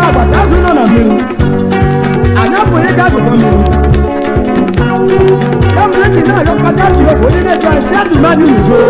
bá bàtà súnà nà mí o àyànfòye dàgbò mọ́ mi o. Yàmùlẹ́tì náà yọ pátá tìrọ̀kọ̀ nílé ìjọ ìṣẹ́ àdùnmá ní ìjọ.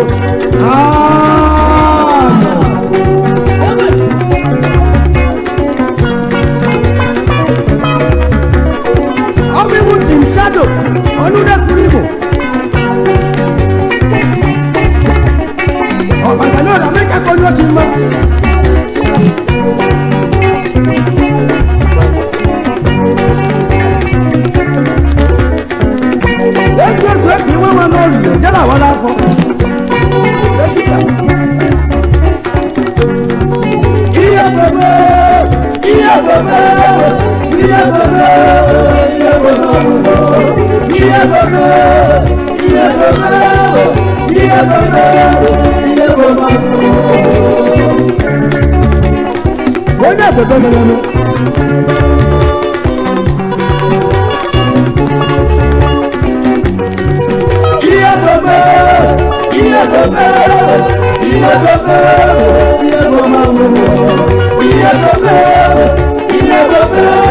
Wọ́n yà gbẹ̀gbẹ̀ mẹ́lẹ́mẹ́. Iye gbogbo, iye gbogbo, iye gbogbo, iye gbogbo, iye gbogbo, iye gbogbo.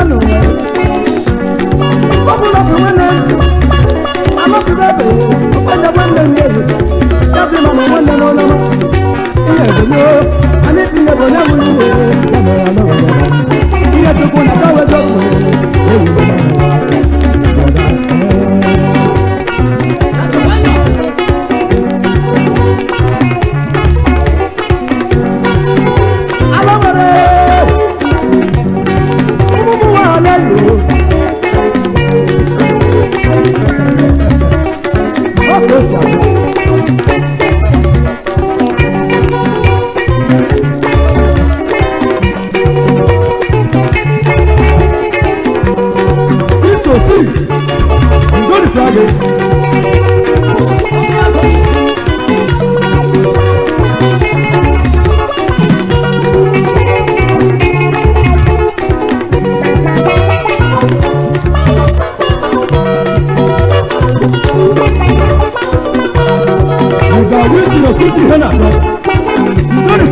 Ghana, you don't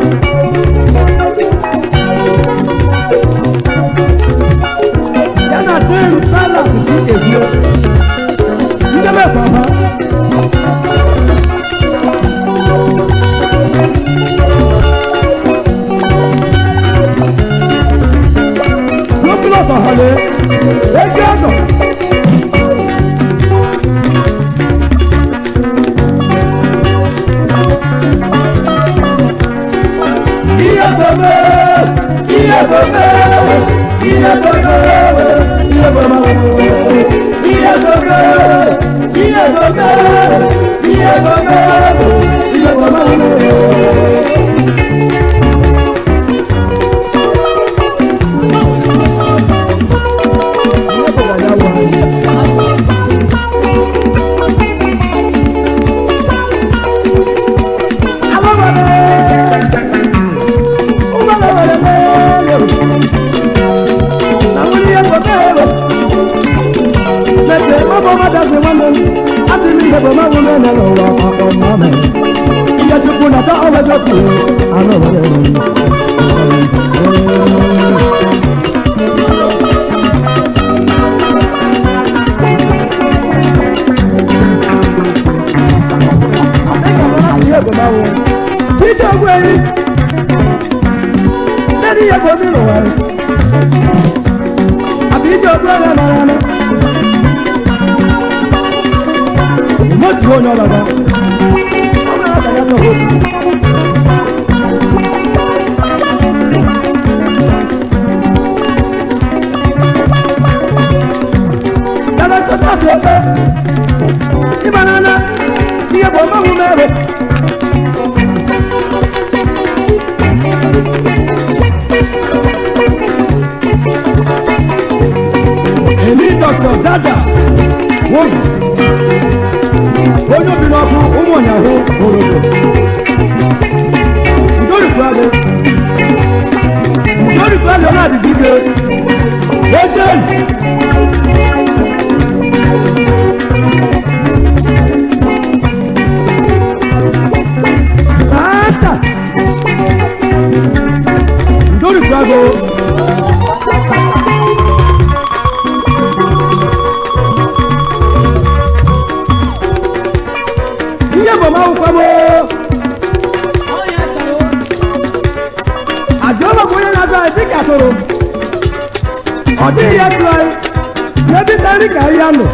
struggle. Yeah, Mama mother the woman I tell me the mama woman I know what I call mama Iya tu pun ada awak joki I know what I Peter Wayne, Daddy, I'm coming away. I'm your brother, no be one Ọmọ ẹ̀sán yẹn lọ wọ́n. Dada tó tà sí ọ̀fẹ́. Ìbànánà ni ẹ̀bùn ọmọ òun mẹ́rin. Èmi dọ̀tọ̀ dada wọ́n onye obiri ọkụ ụmụ ọnyahụ orodo ndorikwago ndorikwago na adịgide echeri dịka ahịa anụ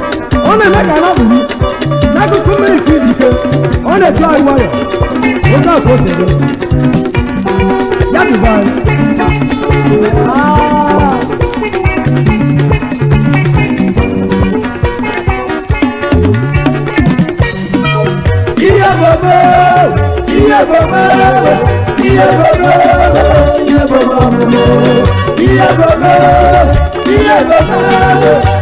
ọ na-eme ka ara kpuru n'akụkụ mmiri ka izu ike ọ na-etu ahụ nwayọ oge afọ osego ya dịba ihe bobo ihe bobo ihe bobo ihe bobo ihe bobo ihe bobo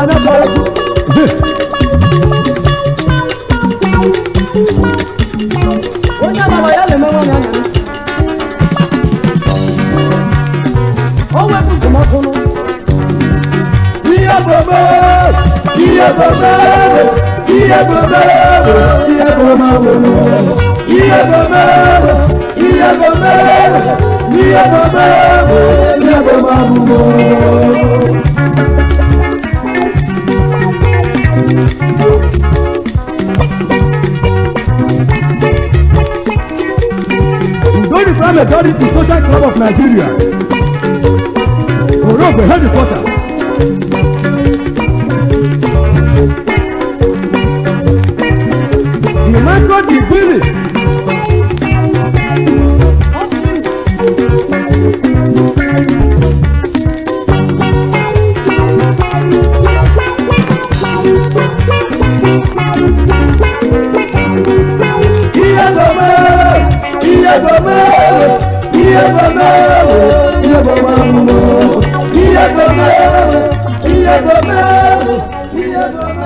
àná kọrọ jù. onye agbaba ya na-eme nwa na-anya o wepụ ntụmọkụ nụ ihe bọbọ ihe bọbọ ihe bọbọ ihe bọbọ ihe bọbọ ihe bọbọ ihe bọbọ ihe bọbọ abụbọ Yeah,